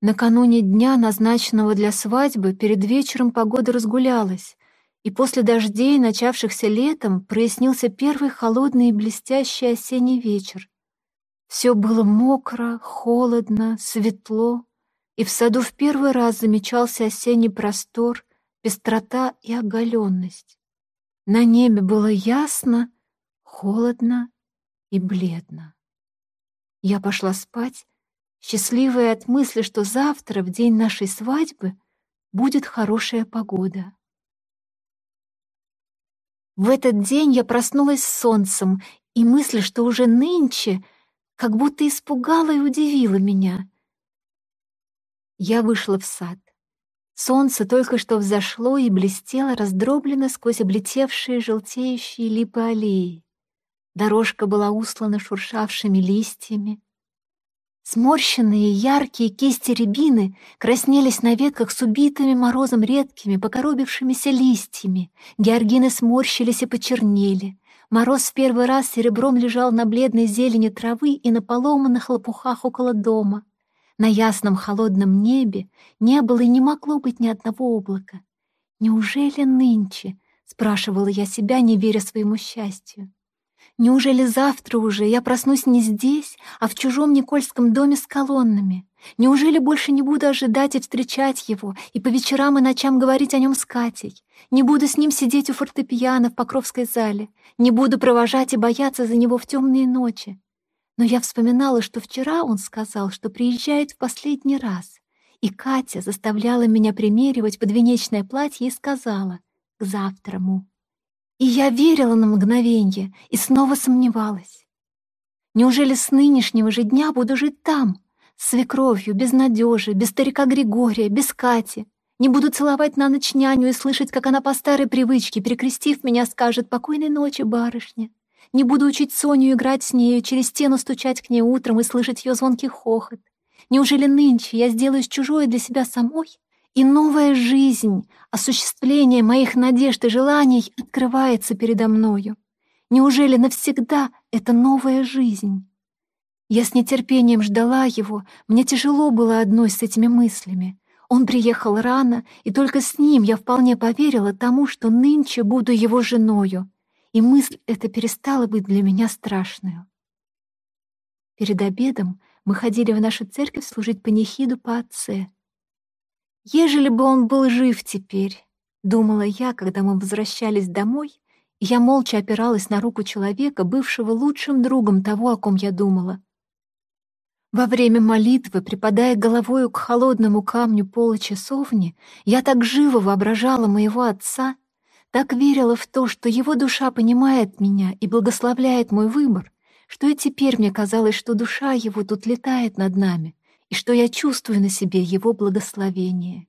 Накануне дня, назначенного для свадьбы, перед вечером погода разгулялась, и после дождей, начавшихся летом, прояснился первый холодный и блестящий осенний вечер. Все было мокро, холодно, светло, и в саду в первый раз замечался осенний простор, пестрота и оголенность. На небе было ясно, холодно и бледно. Я пошла спать, счастливая от мысли, что завтра, в день нашей свадьбы, будет хорошая погода. В этот день я проснулась с солнцем, и мысль, что уже нынче, как будто испугала и удивила меня. Я вышла в сад. Солнце только что взошло и блестело, раздроблено сквозь облетевшие желтеющие липы аллеи. Дорожка была услана шуршавшими листьями. Сморщенные яркие кисти рябины краснелись на ветках с убитыми морозом редкими, покоробившимися листьями. Георгины сморщились и почернели. Мороз в первый раз серебром лежал на бледной зелени травы и на поломанных лопухах около дома. На ясном холодном небе не было и не могло быть ни одного облака. «Неужели нынче?» — спрашивала я себя, не веря своему счастью. Неужели завтра уже я проснусь не здесь, а в чужом Никольском доме с колоннами? Неужели больше не буду ожидать и встречать его, и по вечерам и ночам говорить о нем с Катей? Не буду с ним сидеть у фортепиано в Покровской зале? Не буду провожать и бояться за него в темные ночи? Но я вспоминала, что вчера он сказал, что приезжает в последний раз, и Катя заставляла меня примеривать подвенечное платье и сказала «к завтраму». И я верила на мгновенье и снова сомневалась. Неужели с нынешнего же дня буду жить там, с свекровью, без надежи, без старика Григория, без Кати? Не буду целовать на ночь няню и слышать, как она по старой привычке, перекрестив меня, скажет «Покойной ночи, барышня». Не буду учить Соню играть с нею, через стену стучать к ней утром и слышать ее звонкий хохот. Неужели нынче я сделаюсь чужой для себя самой? И новая жизнь, осуществление моих надежд и желаний открывается передо мною. Неужели навсегда это новая жизнь? Я с нетерпением ждала его, мне тяжело было одной с этими мыслями. Он приехал рано, и только с ним я вполне поверила тому, что нынче буду его женою, и мысль эта перестала быть для меня страшной. Перед обедом мы ходили в нашу церковь служить панихиду по отце — Ежели бы он был жив теперь, думала я, когда мы возвращались домой, я молча опиралась на руку человека, бывшего лучшим другом того, о ком я думала. Во время молитвы, припадая головою к холодному камню пола часовни, я так живо воображала моего отца, так верила в то, что его душа понимает меня и благословляет мой выбор, что и теперь мне казалось, что душа его тут летает над нами, и что я чувствую на себе Его благословение.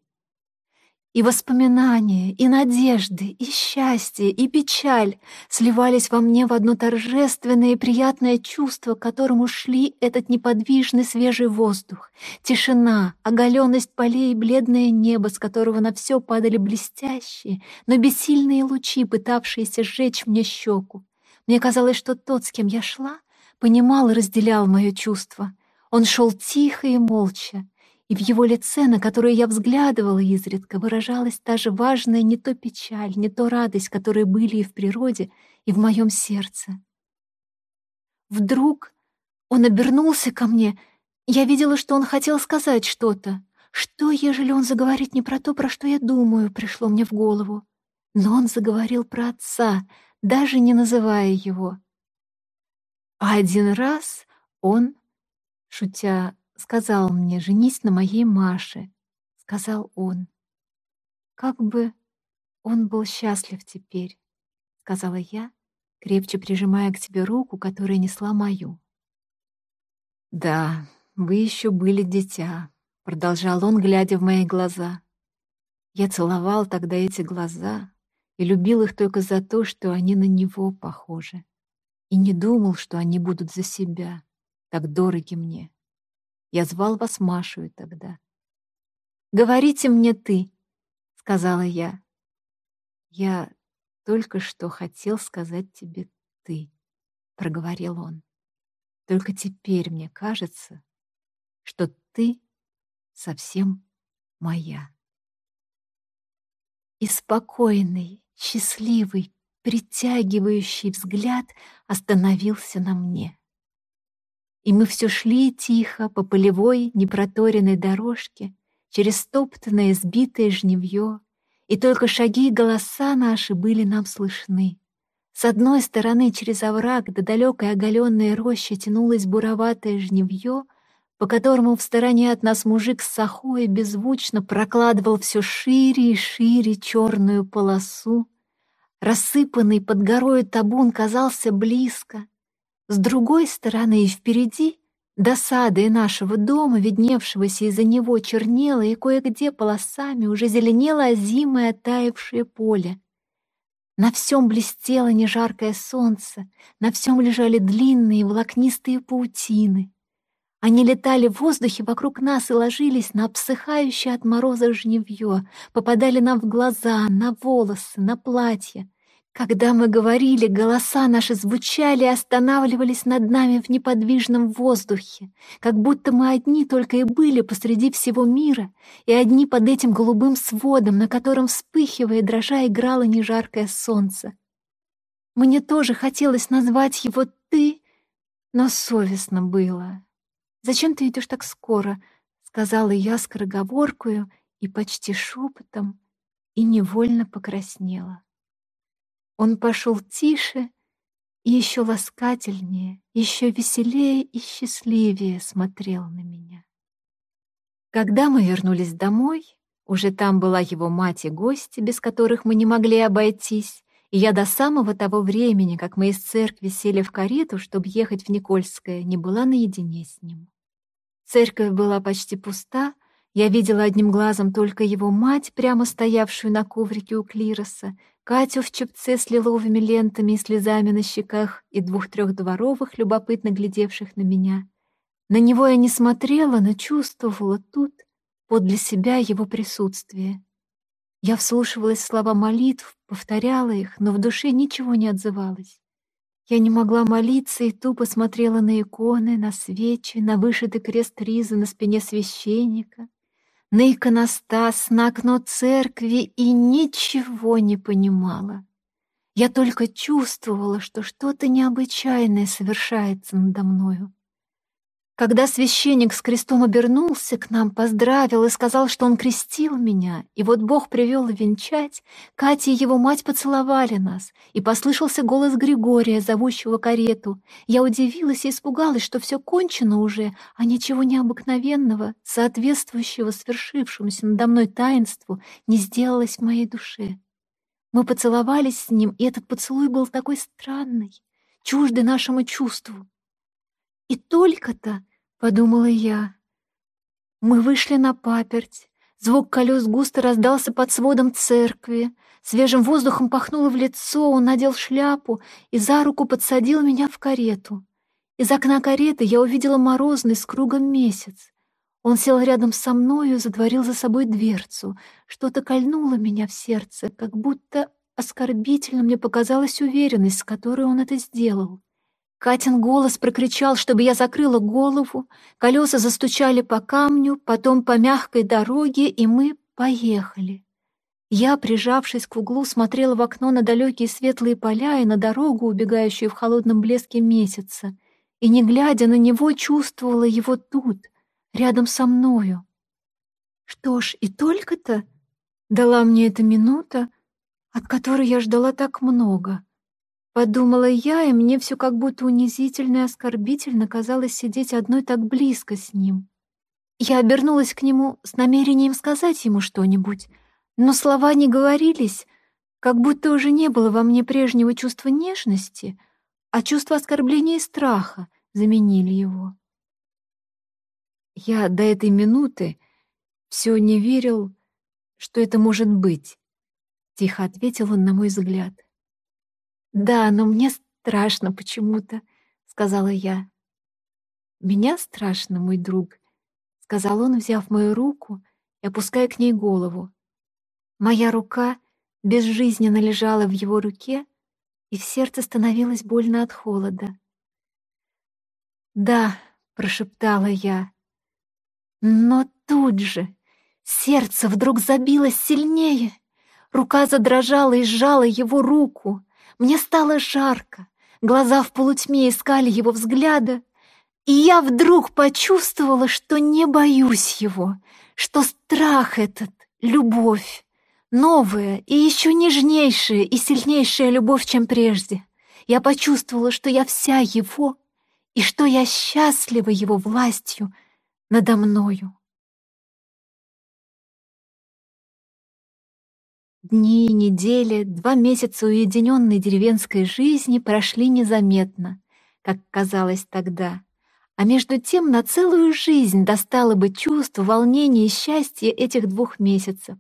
И воспоминания, и надежды, и счастье, и печаль сливались во мне в одно торжественное и приятное чувство, к которому шли этот неподвижный свежий воздух, тишина, оголенность полей и бледное небо, с которого на все падали блестящие, но бессильные лучи, пытавшиеся сжечь мне щеку. Мне казалось, что тот, с кем я шла, понимал и разделял мое чувство, он шел тихо и молча, и в его лице, на которое я взглядывала изредка, выражалась та же важная не то печаль, не то радость, которые были и в природе, и в моем сердце. Вдруг он обернулся ко мне. Я видела, что он хотел сказать что-то. Что, ежели он заговорит не про то, про что я думаю, пришло мне в голову. Но он заговорил про отца, даже не называя его. А один раз он шутя, сказал мне «женись на моей Маше», — сказал он. «Как бы он был счастлив теперь», — сказала я, крепче прижимая к тебе руку, которая несла мою. «Да, вы еще были дитя», — продолжал он, глядя в мои глаза. Я целовал тогда эти глаза и любил их только за то, что они на него похожи, и не думал, что они будут за себя так дороги мне. Я звал вас Машей тогда. «Говорите мне ты», — сказала я. «Я только что хотел сказать тебе ты», — проговорил он. «Только теперь мне кажется, что ты совсем моя. И спокойный, счастливый, притягивающий взгляд остановился на мне. И мы все шли тихо по полевой непроторенной дорожке через топтанное сбитое жневье, и только шаги и голоса наши были нам слышны. С одной стороны через овраг до далекой оголенной рощи тянулось буроватое жневье, по которому в стороне от нас мужик с сахой беззвучно прокладывал все шире и шире черную полосу. Рассыпанный под горою табун казался близко. С другой стороны и впереди до нашего дома, видневшегося из-за него, чернело и кое-где полосами уже зеленело озимое таявшее поле. На всем блестело нежаркое солнце, на всем лежали длинные волокнистые паутины. Они летали в воздухе вокруг нас и ложились на обсыхающее от мороза жневье, попадали нам в глаза, на волосы, на платье. Когда мы говорили, голоса наши звучали и останавливались над нами в неподвижном воздухе, как будто мы одни только и были посреди всего мира, и одни под этим голубым сводом, на котором, вспыхивая, дрожа, играло нежаркое солнце. Мне тоже хотелось назвать его «ты», но совестно было. «Зачем ты идешь так скоро?» — сказала я скороговоркую и почти шепотом, и невольно покраснела. Он пошел тише и еще ласкательнее, еще веселее и счастливее смотрел на меня. Когда мы вернулись домой, уже там была его мать и гости, без которых мы не могли обойтись, и я до самого того времени, как мы из церкви сели в карету, чтобы ехать в Никольское, не была наедине с ним. Церковь была почти пуста, я видела одним глазом только его мать, прямо стоявшую на коврике у клироса, Катю в чепце с лиловыми лентами и слезами на щеках и двух-трех дворовых, любопытно глядевших на меня. На него я не смотрела, но чувствовала тут, подле себя, его присутствие. Я вслушивалась в слова молитв, повторяла их, но в душе ничего не отзывалось. Я не могла молиться и тупо смотрела на иконы, на свечи, на вышитый крест ризы на спине священника — на иконостас, на окно церкви и ничего не понимала. Я только чувствовала, что что-то необычайное совершается надо мною. Когда священник с крестом обернулся к нам, поздравил и сказал, что он крестил меня, и вот Бог привел венчать, Катя и его мать поцеловали нас, и послышался голос Григория, зовущего карету. Я удивилась и испугалась, что все кончено уже, а ничего необыкновенного, соответствующего свершившемуся надо мной таинству, не сделалось в моей душе. Мы поцеловались с ним, и этот поцелуй был такой странный, чуждый нашему чувству. И только-то подумала я. Мы вышли на паперть. Звук колес густо раздался под сводом церкви. Свежим воздухом пахнуло в лицо, он надел шляпу и за руку подсадил меня в карету. Из окна кареты я увидела морозный с кругом месяц. Он сел рядом со мною и затворил за собой дверцу. Что-то кольнуло меня в сердце, как будто оскорбительно мне показалась уверенность, с которой он это сделал. Катин голос прокричал, чтобы я закрыла голову, колеса застучали по камню, потом по мягкой дороге, и мы поехали. Я, прижавшись к углу, смотрела в окно на далекие светлые поля и на дорогу, убегающую в холодном блеске месяца, и, не глядя на него, чувствовала его тут, рядом со мною. Что ж, и только-то дала мне эта минута, от которой я ждала так много — Подумала я, и мне все как будто унизительно и оскорбительно казалось сидеть одной так близко с ним. Я обернулась к нему с намерением сказать ему что-нибудь, но слова не говорились, как будто уже не было во мне прежнего чувства нежности, а чувство оскорбления и страха заменили его. Я до этой минуты все не верил, что это может быть, — тихо ответил он на мой взгляд. «Да, но мне страшно почему-то», — сказала я. «Меня страшно, мой друг», — сказал он, взяв мою руку и опуская к ней голову. Моя рука безжизненно лежала в его руке, и в сердце становилось больно от холода. «Да», — прошептала я, — «но тут же сердце вдруг забилось сильнее. Рука задрожала и сжала его руку. Мне стало жарко, глаза в полутьме искали его взгляда, и я вдруг почувствовала, что не боюсь его, что страх этот — любовь, новая и еще нежнейшая и сильнейшая любовь, чем прежде. Я почувствовала, что я вся его, и что я счастлива его властью надо мною. Дни, недели, два месяца уединенной деревенской жизни прошли незаметно, как казалось тогда. А между тем на целую жизнь достало бы чувство, волнения и счастья этих двух месяцев.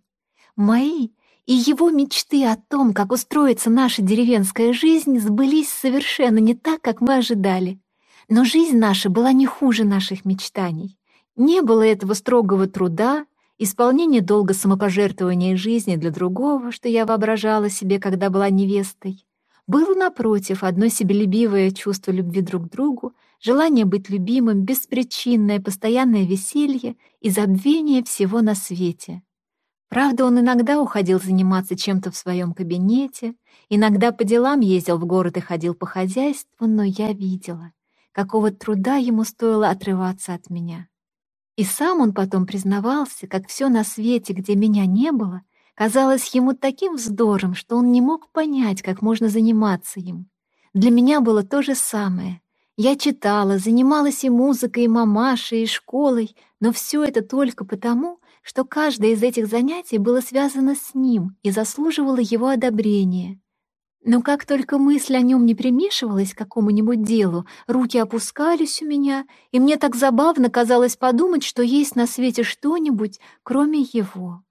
Мои и его мечты о том, как устроится наша деревенская жизнь, сбылись совершенно не так, как мы ожидали. Но жизнь наша была не хуже наших мечтаний. Не было этого строгого труда, исполнение долга самопожертвования жизни для другого, что я воображала себе, когда была невестой. Было, напротив, одно себелюбивое чувство любви друг к другу, желание быть любимым, беспричинное, постоянное веселье и забвение всего на свете. Правда, он иногда уходил заниматься чем-то в своем кабинете, иногда по делам ездил в город и ходил по хозяйству, но я видела, какого труда ему стоило отрываться от меня. И сам он потом признавался, как все на свете, где меня не было, казалось ему таким вздором, что он не мог понять, как можно заниматься им. Для меня было то же самое. Я читала, занималась и музыкой, и мамашей, и школой, но все это только потому, что каждое из этих занятий было связано с ним и заслуживало его одобрения. Но как только мысль о нем не примешивалась к какому-нибудь делу, руки опускались у меня, и мне так забавно казалось подумать, что есть на свете что-нибудь, кроме его.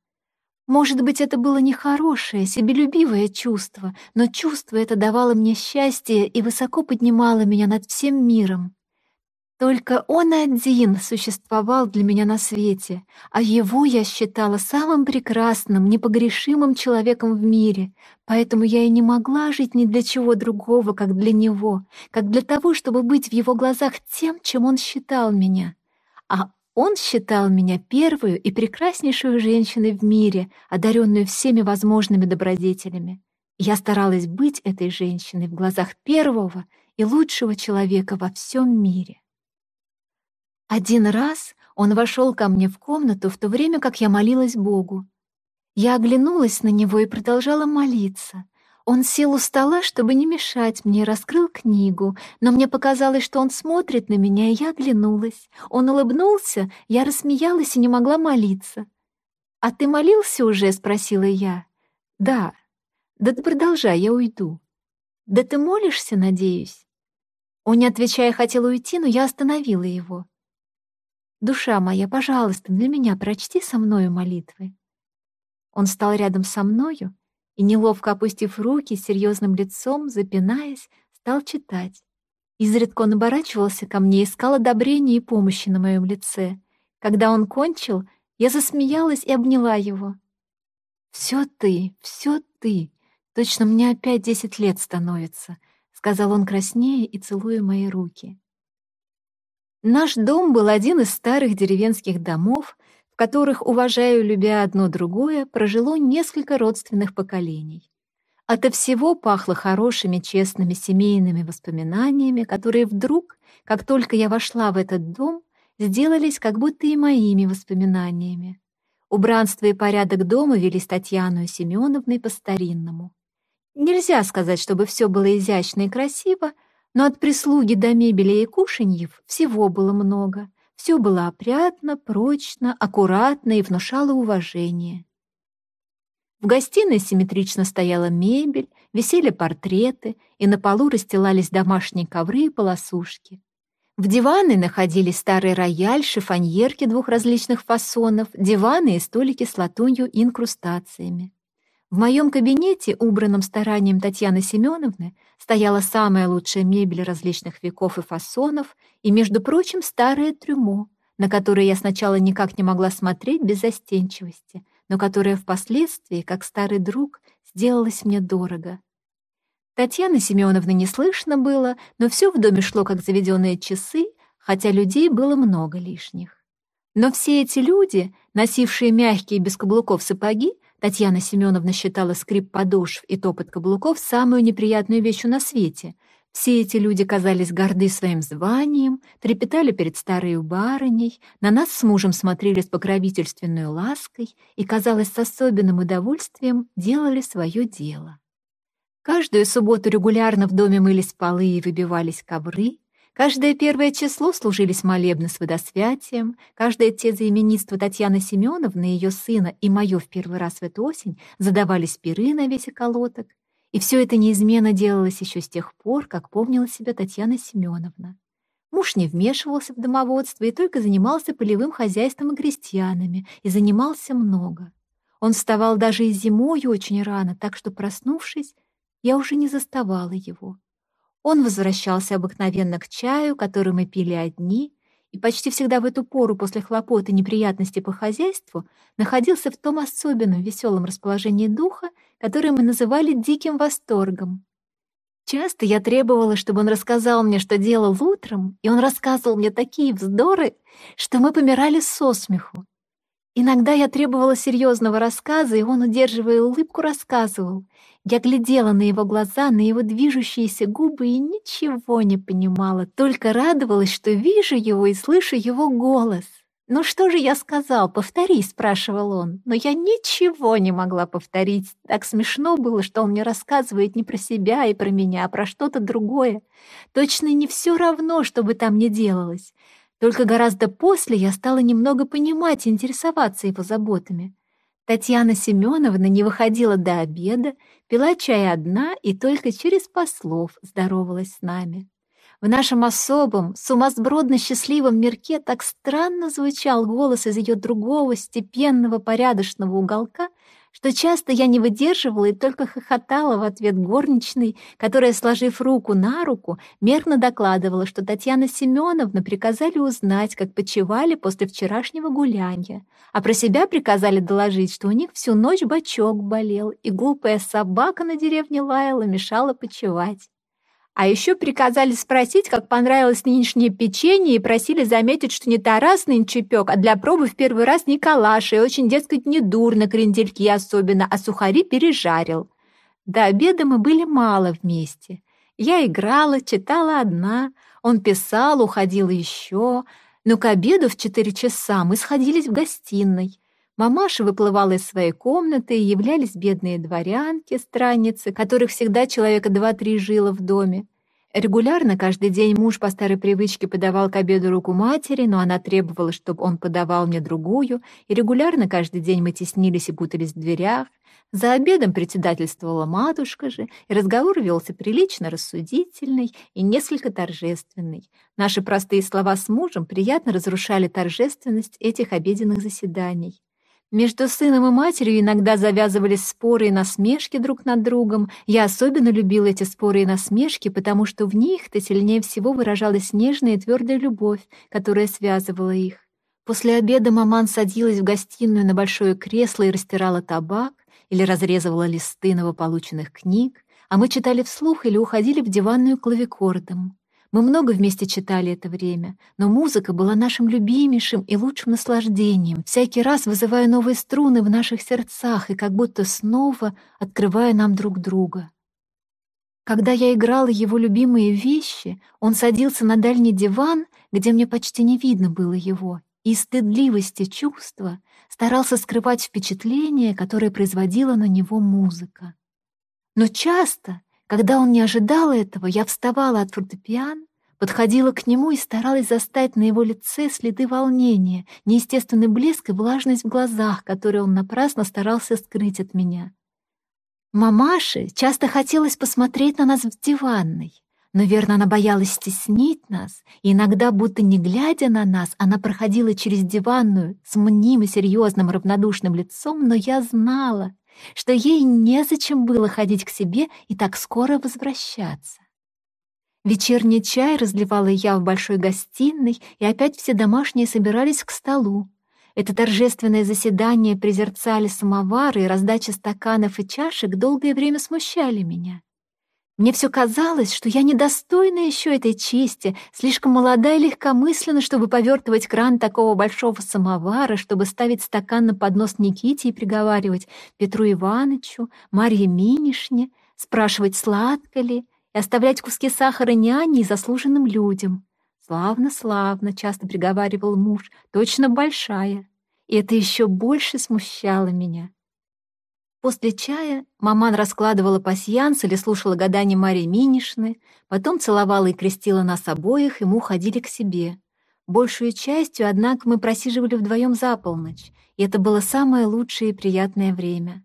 Может быть, это было нехорошее, себелюбивое чувство, но чувство это давало мне счастье и высоко поднимало меня над всем миром. Только он один существовал для меня на свете, а его я считала самым прекрасным, непогрешимым человеком в мире, поэтому я и не могла жить ни для чего другого, как для него, как для того, чтобы быть в его глазах тем, чем он считал меня. А он считал меня первую и прекраснейшую женщиной в мире, одаренную всеми возможными добродетелями. Я старалась быть этой женщиной в глазах первого и лучшего человека во всем мире. Один раз он вошел ко мне в комнату в то время, как я молилась Богу. Я оглянулась на него и продолжала молиться. Он сел у стола, чтобы не мешать мне, раскрыл книгу, но мне показалось, что он смотрит на меня, и я оглянулась. Он улыбнулся, я рассмеялась и не могла молиться. «А ты молился уже?» — спросила я. «Да». «Да ты продолжай, я уйду». «Да ты молишься, надеюсь?» Он, не отвечая, хотел уйти, но я остановила его. Душа моя, пожалуйста, для меня прочти со мною молитвы. Он стал рядом со мною и, неловко опустив руки, серьезным лицом, запинаясь, стал читать. Изредка он оборачивался ко мне, искал одобрения и помощи на моем лице. Когда он кончил, я засмеялась и обняла его. «Все ты, все ты. Точно мне опять десять лет становится», — сказал он краснее и целуя мои руки. Наш дом был один из старых деревенских домов, в которых, уважая и любя одно другое, прожило несколько родственных поколений. Ото всего пахло хорошими, честными семейными воспоминаниями, которые вдруг, как только я вошла в этот дом, сделались как будто и моими воспоминаниями. Убранство и порядок дома вели Татьяну Семеновной по-старинному. Нельзя сказать, чтобы все было изящно и красиво, но от прислуги до мебели и кушаньев всего было много. Все было опрятно, прочно, аккуратно и внушало уважение. В гостиной симметрично стояла мебель, висели портреты, и на полу расстилались домашние ковры и полосушки. В диваны находились старый рояль, шифоньерки двух различных фасонов, диваны и столики с латунью и инкрустациями. В моем кабинете, убранном старанием Татьяны Семеновны, стояла самая лучшая мебель различных веков и фасонов, и, между прочим, старое трюмо, на которое я сначала никак не могла смотреть без застенчивости, но которое впоследствии, как старый друг, сделалось мне дорого. Татьяны Семеновны не слышно было, но все в доме шло как заведенные часы, хотя людей было много лишних. Но все эти люди, носившие мягкие без каблуков сапоги, Татьяна Семеновна считала скрип подошв и топот каблуков самую неприятную вещью на свете. Все эти люди казались горды своим званием, трепетали перед старой барыней, на нас с мужем смотрели с покровительственной лаской и, казалось, с особенным удовольствием делали свое дело. Каждую субботу регулярно в доме мылись полы и выбивались ковры, Каждое первое число служились молебны с водосвятием, каждое те заименитство Татьяны Семеновны, ее сына и мое в первый раз в эту осень задавались пиры на весь околоток. И все это неизменно делалось еще с тех пор, как помнила себя Татьяна Семеновна. Муж не вмешивался в домоводство и только занимался полевым хозяйством и крестьянами, и занимался много. Он вставал даже и зимой очень рано, так что, проснувшись, я уже не заставала его. Он возвращался обыкновенно к чаю, который мы пили одни, и почти всегда в эту пору после хлопот и неприятностей по хозяйству находился в том особенном веселом расположении духа, которое мы называли диким восторгом. Часто я требовала, чтобы он рассказал мне, что делал утром, и он рассказывал мне такие вздоры, что мы помирали со смеху. Иногда я требовала серьезного рассказа, и он, удерживая улыбку, рассказывал. Я глядела на его глаза, на его движущиеся губы и ничего не понимала, только радовалась, что вижу его и слышу его голос. «Ну что же я сказал? Повтори», — спрашивал он. Но я ничего не могла повторить. Так смешно было, что он мне рассказывает не про себя и про меня, а про что-то другое. Точно не все равно, что бы там ни делалось. Только гораздо после я стала немного понимать и интересоваться его заботами. Татьяна Семеновна не выходила до обеда, пила чай одна и только через послов здоровалась с нами. В нашем особом, сумасбродно счастливом мирке так странно звучал голос из ее другого, степенного, порядочного уголка, что часто я не выдерживала и только хохотала в ответ горничной, которая, сложив руку на руку, мерно докладывала, что Татьяна Семеновна приказали узнать, как почевали после вчерашнего гуляния, а про себя приказали доложить, что у них всю ночь бочок болел, и глупая собака на деревне лаяла, мешала почевать. А еще приказали спросить, как понравилось нынешнее печенье, и просили заметить, что не Тарас нынче пек, а для пробы в первый раз Николаша, и очень, дескать, недурно, крендельки особенно, а сухари пережарил. До обеда мы были мало вместе. Я играла, читала одна, он писал, уходил еще, но к обеду в четыре часа мы сходились в гостиной. Мамаша выплывала из своей комнаты, и являлись бедные дворянки, странницы, которых всегда человека два-три жило в доме. Регулярно каждый день муж по старой привычке подавал к обеду руку матери, но она требовала, чтобы он подавал мне другую, и регулярно каждый день мы теснились и путались в дверях. За обедом председательствовала матушка же, и разговор велся прилично рассудительный и несколько торжественный. Наши простые слова с мужем приятно разрушали торжественность этих обеденных заседаний. Между сыном и матерью иногда завязывались споры и насмешки друг над другом. Я особенно любила эти споры и насмешки, потому что в них-то сильнее всего выражалась нежная и твердая любовь, которая связывала их. После обеда маман садилась в гостиную на большое кресло и растирала табак или разрезывала листы новополученных книг, а мы читали вслух или уходили в диванную клавикордом. Мы много вместе читали это время, но музыка была нашим любимейшим и лучшим наслаждением, всякий раз вызывая новые струны в наших сердцах и как будто снова открывая нам друг друга. Когда я играла его любимые вещи, он садился на дальний диван, где мне почти не видно было его, и стыдливости чувства старался скрывать впечатление, которое производила на него музыка. Но часто когда он не ожидал этого, я вставала от фортепиано, подходила к нему и старалась застать на его лице следы волнения, неестественный блеск и влажность в глазах, которые он напрасно старался скрыть от меня. Мамаше часто хотелось посмотреть на нас в диванной, но, верно, она боялась стеснить нас, и иногда, будто не глядя на нас, она проходила через диванную с мнимо серьезным равнодушным лицом, но я знала, что ей незачем было ходить к себе и так скоро возвращаться. Вечерний чай разливала я в большой гостиной, и опять все домашние собирались к столу. Это торжественное заседание призерцали самовары и раздача стаканов и чашек долгое время смущали меня. Мне все казалось, что я недостойна еще этой чести, слишком молода и легкомысленна, чтобы повертывать кран такого большого самовара, чтобы ставить стакан на поднос Никите и приговаривать Петру Ивановичу, Марье Минишне, спрашивать, сладко ли, и оставлять куски сахара няне и заслуженным людям. «Славно, славно», — часто приговаривал муж, — «точно большая». И это еще больше смущало меня. После чая маман раскладывала пасьянс или слушала гадания Марии Минишны, потом целовала и крестила нас обоих, и мы уходили к себе. Большую частью, однако, мы просиживали вдвоем за полночь, и это было самое лучшее и приятное время.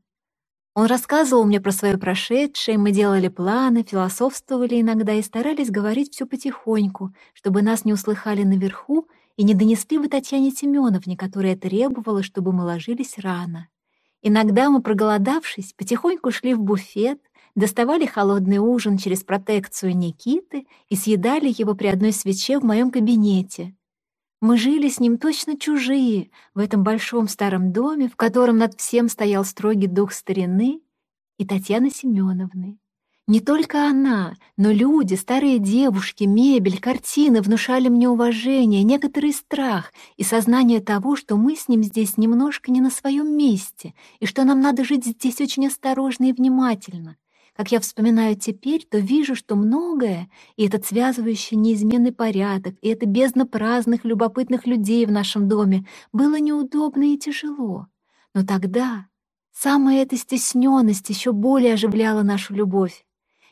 Он рассказывал мне про свое прошедшее, мы делали планы, философствовали иногда и старались говорить все потихоньку, чтобы нас не услыхали наверху и не донесли бы Татьяне Семеновне, которая требовала, чтобы мы ложились рано. Иногда мы, проголодавшись, потихоньку шли в буфет, доставали холодный ужин через протекцию Никиты и съедали его при одной свече в моем кабинете. Мы жили с ним точно чужие в этом большом старом доме, в котором над всем стоял строгий дух старины и Татьяны Семеновны. Не только она, но люди, старые девушки, мебель, картины внушали мне уважение, некоторый страх и сознание того, что мы с ним здесь немножко не на своем месте, и что нам надо жить здесь очень осторожно и внимательно. Как я вспоминаю теперь, то вижу, что многое, и этот связывающий неизменный порядок, и это бездна праздных, любопытных людей в нашем доме, было неудобно и тяжело. Но тогда самая эта стесненность еще более оживляла нашу любовь.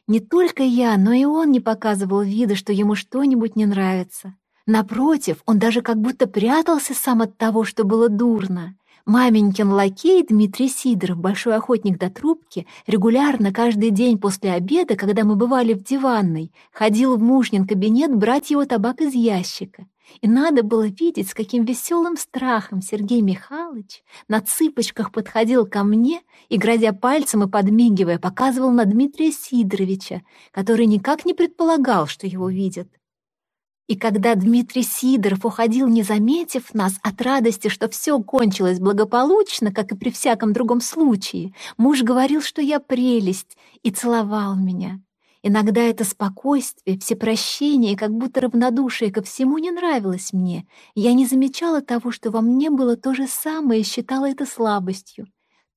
Не только я, но и он не показывал вида, что ему что-нибудь не нравится. Напротив, он даже как будто прятался сам от того, что было дурно. Маменькин лакей Дмитрий Сидоров, большой охотник до трубки, регулярно каждый день после обеда, когда мы бывали в диванной, ходил в мужнин кабинет брать его табак из ящика. И надо было видеть, с каким веселым страхом Сергей Михайлович на цыпочках подходил ко мне и, грозя пальцем и подмигивая, показывал на Дмитрия Сидоровича, который никак не предполагал, что его видят. И когда Дмитрий Сидоров уходил, не заметив нас, от радости, что все кончилось благополучно, как и при всяком другом случае, муж говорил, что я прелесть, и целовал меня. Иногда это спокойствие, всепрощение как будто равнодушие ко всему не нравилось мне. Я не замечала того, что во мне было то же самое и считала это слабостью.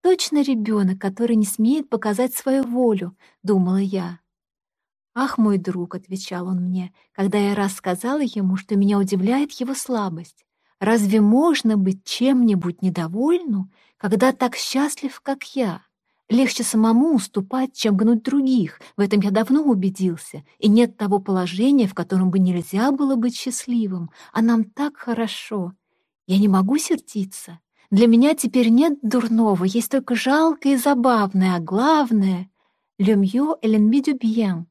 Точно ребенок, который не смеет показать свою волю, думала я. «Ах, мой друг», — отвечал он мне, когда я раз сказала ему, что меня удивляет его слабость. «Разве можно быть чем-нибудь недовольну, когда так счастлив, как я?» Легче самому уступать, чем гнуть других. В этом я давно убедился. И нет того положения, в котором бы нельзя было быть счастливым. А нам так хорошо. Я не могу сердиться. Для меня теперь нет дурного, есть только жалкое и забавное, а главное — «Le mieux et l'ennemi du bien»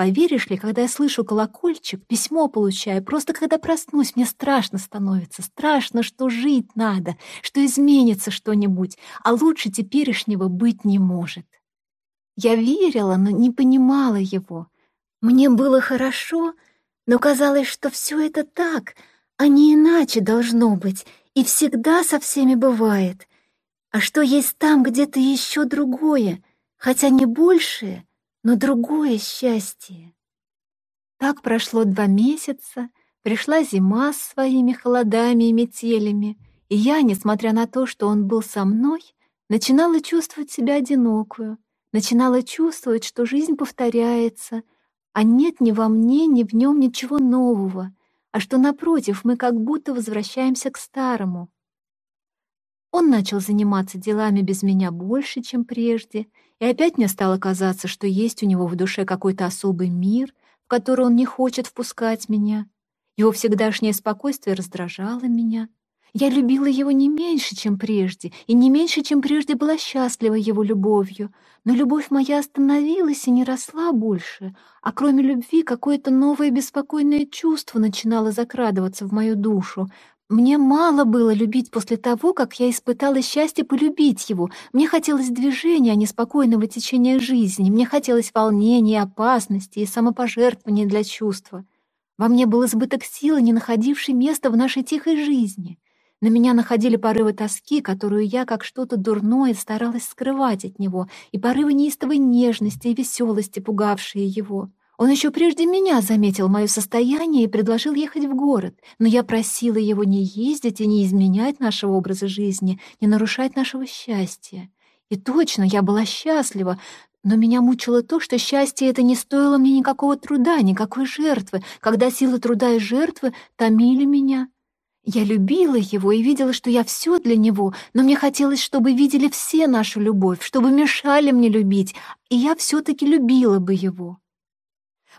Поверишь ли, когда я слышу колокольчик, письмо получаю, просто когда проснусь, мне страшно становится, страшно, что жить надо, что изменится что-нибудь, а лучше теперешнего быть не может. Я верила, но не понимала его. Мне было хорошо, но казалось, что все это так, а не иначе должно быть, и всегда со всеми бывает. А что есть там где-то еще другое, хотя не большее — но другое счастье. Так прошло два месяца, пришла зима с своими холодами и метелями, и я, несмотря на то, что он был со мной, начинала чувствовать себя одинокую, начинала чувствовать, что жизнь повторяется, а нет ни во мне, ни в нем ничего нового, а что, напротив, мы как будто возвращаемся к старому. Он начал заниматься делами без меня больше, чем прежде, и опять мне стало казаться, что есть у него в душе какой-то особый мир, в который он не хочет впускать меня. Его всегдашнее спокойствие раздражало меня. Я любила его не меньше, чем прежде, и не меньше, чем прежде была счастлива его любовью. Но любовь моя остановилась и не росла больше, а кроме любви какое-то новое беспокойное чувство начинало закрадываться в мою душу, мне мало было любить после того, как я испытала счастье полюбить его. Мне хотелось движения, а не спокойного течения жизни. Мне хотелось волнения, опасности и самопожертвования для чувства. Во мне был избыток силы, не находивший места в нашей тихой жизни. На меня находили порывы тоски, которую я, как что-то дурное, старалась скрывать от него, и порывы неистовой нежности и веселости, пугавшие его. Он еще прежде меня заметил мое состояние и предложил ехать в город, но я просила его не ездить и не изменять нашего образа жизни, не нарушать нашего счастья. И точно, я была счастлива, но меня мучило то, что счастье это не стоило мне никакого труда, никакой жертвы, когда сила труда и жертвы томили меня. Я любила его и видела, что я все для него, но мне хотелось, чтобы видели все нашу любовь, чтобы мешали мне любить, и я все-таки любила бы его.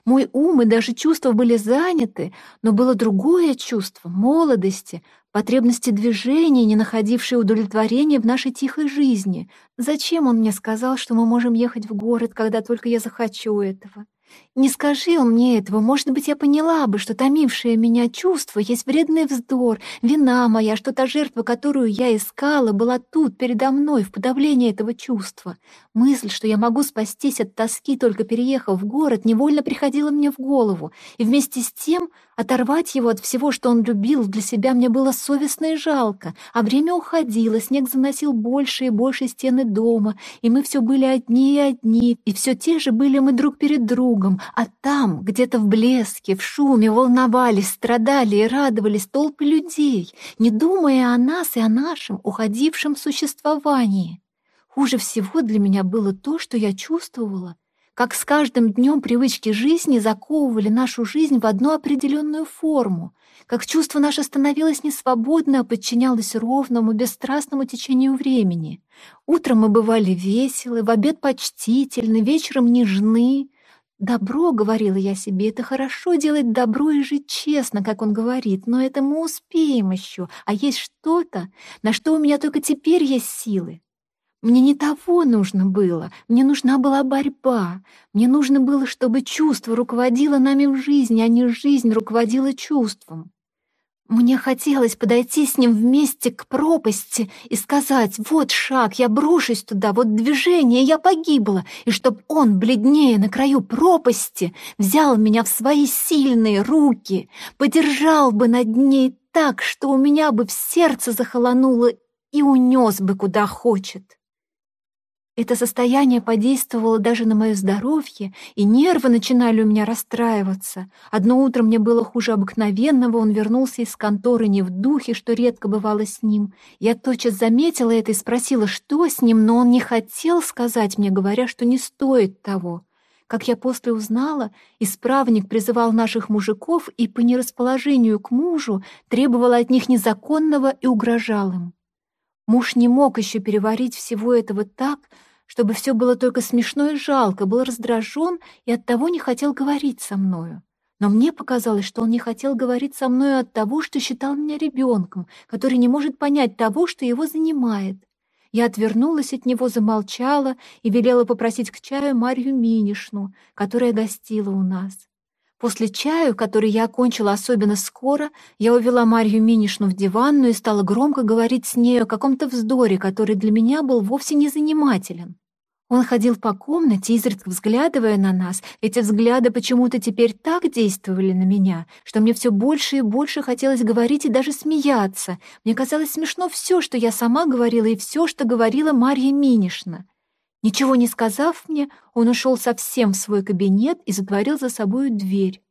Мой ум и даже чувства были заняты, но было другое чувство — молодости, потребности движения, не находившие удовлетворения в нашей тихой жизни. Зачем он мне сказал, что мы можем ехать в город, когда только я захочу этого? Не скажи он мне этого, может быть, я поняла бы, что томившее меня чувство есть вредный вздор, вина моя, что та жертва, которую я искала, была тут, передо мной, в подавлении этого чувства. Мысль, что я могу спастись от тоски, только переехав в город, невольно приходила мне в голову, и вместе с тем оторвать его от всего, что он любил, для себя мне было совестно и жалко, а время уходило, снег заносил больше и больше стены дома, и мы все были одни и одни, и все те же были мы друг перед другом, а там, где-то в блеске, в шуме, волновались, страдали и радовались толпы людей, не думая о нас и о нашем уходившем существовании. Хуже всего для меня было то, что я чувствовала, как с каждым днем привычки жизни заковывали нашу жизнь в одну определенную форму, как чувство наше становилось несвободно, а подчинялось ровному, бесстрастному течению времени. Утром мы бывали веселы, в обед почтительны, вечером нежны, «Добро», — говорила я себе, — «это хорошо делать добро и жить честно, как он говорит, но это мы успеем еще, а есть что-то, на что у меня только теперь есть силы. Мне не того нужно было, мне нужна была борьба, мне нужно было, чтобы чувство руководило нами в жизни, а не жизнь руководила чувством. Мне хотелось подойти с ним вместе к пропасти и сказать, вот шаг, я брошусь туда, вот движение, я погибла, и чтоб он, бледнее на краю пропасти, взял меня в свои сильные руки, подержал бы над ней так, что у меня бы в сердце захолонуло и унес бы куда хочет. Это состояние подействовало даже на мое здоровье, и нервы начинали у меня расстраиваться. Одно утро мне было хуже обыкновенного, он вернулся из конторы не в духе, что редко бывало с ним. Я тотчас заметила это и спросила, что с ним, но он не хотел сказать мне, говоря, что не стоит того. Как я после узнала, исправник призывал наших мужиков и по нерасположению к мужу требовал от них незаконного и угрожал им. Муж не мог еще переварить всего этого так, чтобы все было только смешно и жалко, был раздражен и оттого не хотел говорить со мною. Но мне показалось, что он не хотел говорить со мною от того, что считал меня ребенком, который не может понять того, что его занимает. Я отвернулась от него, замолчала и велела попросить к чаю Марью Минишну, которая гостила у нас. После чаю, который я окончила особенно скоро, я увела Марью Минишну в диванную и стала громко говорить с нею о каком-то вздоре, который для меня был вовсе не занимателен. Он ходил по комнате, изредка взглядывая на нас. Эти взгляды почему-то теперь так действовали на меня, что мне все больше и больше хотелось говорить и даже смеяться. Мне казалось смешно все, что я сама говорила, и все, что говорила Марья Минишна. Ничего не сказав мне, он ушел совсем в свой кабинет и затворил за собою дверь.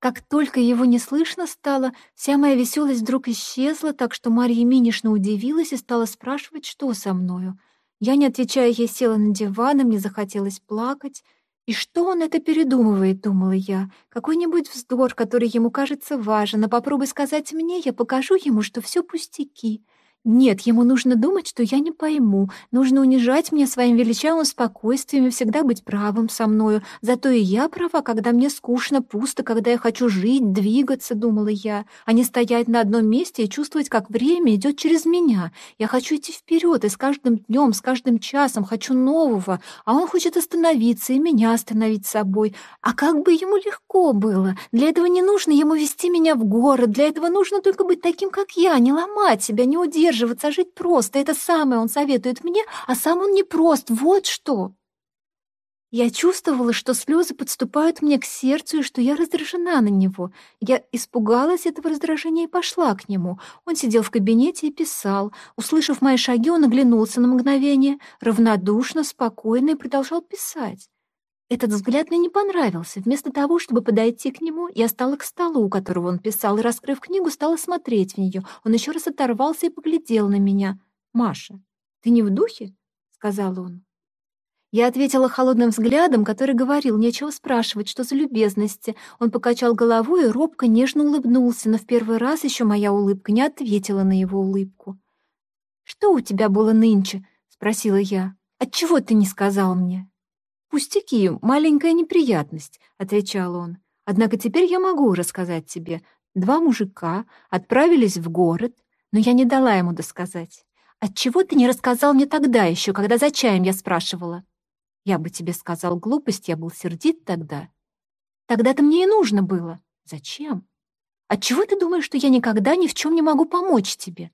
Как только его не слышно стало, вся моя веселость вдруг исчезла, так что Марья Минишна удивилась и стала спрашивать, что со мною. Я, не отвечая ей, села на диван, и мне захотелось плакать. И что он это передумывает, думала я. Какой-нибудь вздор, который ему кажется важен, а попробуй сказать мне, я покажу ему, что все пустяки. Нет, ему нужно думать, что я не пойму. Нужно унижать меня своим величавым спокойствием и всегда быть правым со мною. Зато и я права, когда мне скучно, пусто, когда я хочу жить, двигаться, думала я, а не стоять на одном месте и чувствовать, как время идет через меня. Я хочу идти вперед, и с каждым днем, с каждым часом хочу нового, а он хочет остановиться и меня остановить собой. А как бы ему легко было. Для этого не нужно ему вести меня в город, для этого нужно только быть таким, как я, не ломать себя, не удерживать сдерживаться, а жить просто. Это самое он советует мне, а сам он не прост. Вот что. Я чувствовала, что слезы подступают мне к сердцу и что я раздражена на него. Я испугалась этого раздражения и пошла к нему. Он сидел в кабинете и писал. Услышав мои шаги, он оглянулся на мгновение, равнодушно, спокойно и продолжал писать. Этот взгляд мне не понравился. Вместо того, чтобы подойти к нему, я стала к столу, у которого он писал, и, раскрыв книгу, стала смотреть в нее. Он еще раз оторвался и поглядел на меня. «Маша, ты не в духе?» — сказал он. Я ответила холодным взглядом, который говорил, нечего спрашивать, что за любезности. Он покачал головой и робко, нежно улыбнулся, но в первый раз еще моя улыбка не ответила на его улыбку. «Что у тебя было нынче?» — спросила я. «Отчего ты не сказал мне?» «Пустяки, маленькая неприятность», — отвечал он. «Однако теперь я могу рассказать тебе. Два мужика отправились в город, но я не дала ему досказать. Отчего ты не рассказал мне тогда еще, когда за чаем я спрашивала?» Я бы тебе сказал глупость, я был сердит тогда. Тогда-то мне и нужно было. Зачем? Отчего ты думаешь, что я никогда ни в чем не могу помочь тебе?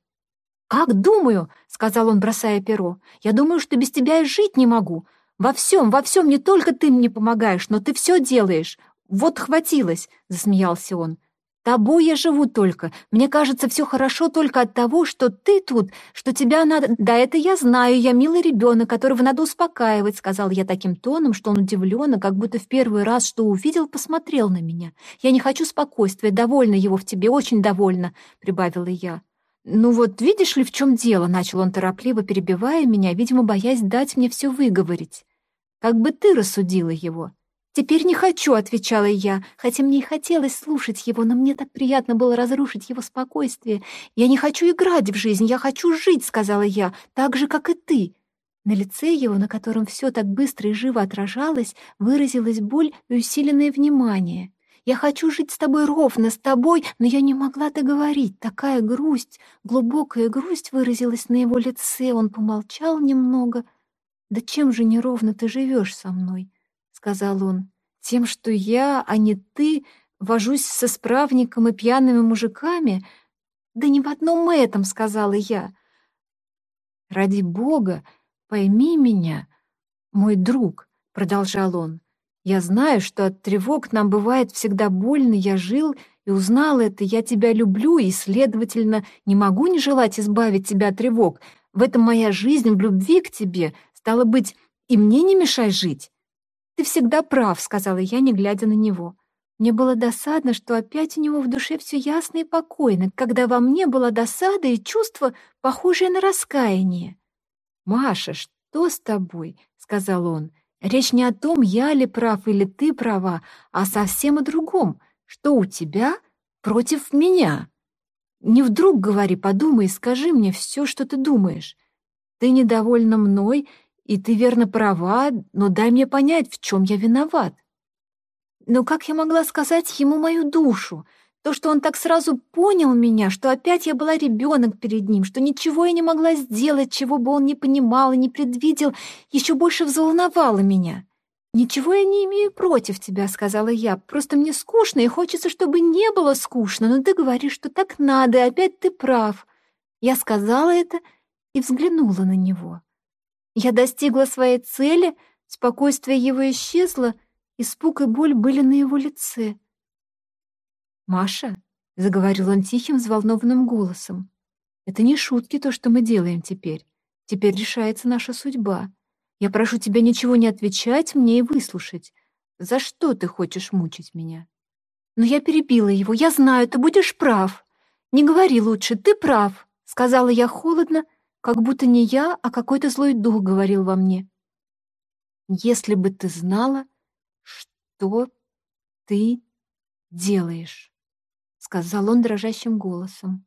«Как думаю?» — сказал он, бросая перо. «Я думаю, что без тебя и жить не могу. Во всем, во всем не только ты мне помогаешь, но ты все делаешь. Вот хватилось!» — засмеялся он. Тобой я живу только. Мне кажется, все хорошо только от того, что ты тут, что тебя надо... Да это я знаю, я милый ребенок, которого надо успокаивать, сказал я таким тоном, что он удивленно, как будто в первый раз, что увидел, посмотрел на меня. Я не хочу спокойствия, довольна его в тебе, очень довольна, прибавила я. «Ну вот, видишь ли, в чем дело?» — начал он торопливо, перебивая меня, видимо, боясь дать мне все выговорить. «Как бы ты рассудила его?» «Теперь не хочу», — отвечала я, хотя мне и хотелось слушать его, но мне так приятно было разрушить его спокойствие. «Я не хочу играть в жизнь, я хочу жить», — сказала я, «так же, как и ты». На лице его, на котором все так быстро и живо отражалось, выразилась боль и усиленное внимание. «Я хочу жить с тобой ровно, с тобой, но я не могла договорить. Такая грусть, глубокая грусть выразилась на его лице. Он помолчал немного. «Да чем же неровно ты живешь со мной?» сказал он, — «тем, что я, а не ты, вожусь со справником и пьяными мужиками?» «Да не в одном этом», — сказала я. «Ради Бога, пойми меня, мой друг», — продолжал он. «Я знаю, что от тревог нам бывает всегда больно, я жил и узнал это, я тебя люблю и, следовательно, не могу не желать избавить тебя от тревог. В этом моя жизнь, в любви к тебе, стало быть, и мне не мешай жить. «Ты всегда прав», — сказала я, не глядя на него. Мне было досадно, что опять у него в душе все ясно и покойно, когда во мне была досада и чувство, похожее на раскаяние. «Маша, что с тобой?» — сказал он. «Речь не о том, я ли прав или ты права, а совсем о другом. Что у тебя против меня? Не вдруг говори, подумай, скажи мне все, что ты думаешь. Ты недовольна мной и ты верно права, но дай мне понять, в чем я виноват. Но как я могла сказать ему мою душу? То, что он так сразу понял меня, что опять я была ребенок перед ним, что ничего я не могла сделать, чего бы он не понимал и не предвидел, еще больше взволновало меня. «Ничего я не имею против тебя», — сказала я. «Просто мне скучно, и хочется, чтобы не было скучно, но ты говоришь, что так надо, и опять ты прав». Я сказала это и взглянула на него. Я достигла своей цели, спокойствие его исчезло, испуг и боль были на его лице. «Маша», — заговорил он тихим, взволнованным голосом, — «это не шутки то, что мы делаем теперь. Теперь решается наша судьба. Я прошу тебя ничего не отвечать мне и выслушать. За что ты хочешь мучить меня?» Но я перебила его. «Я знаю, ты будешь прав. Не говори лучше, ты прав», — сказала я холодно, — как будто не я, а какой-то злой дух говорил во мне. «Если бы ты знала, что ты делаешь», — сказал он дрожащим голосом.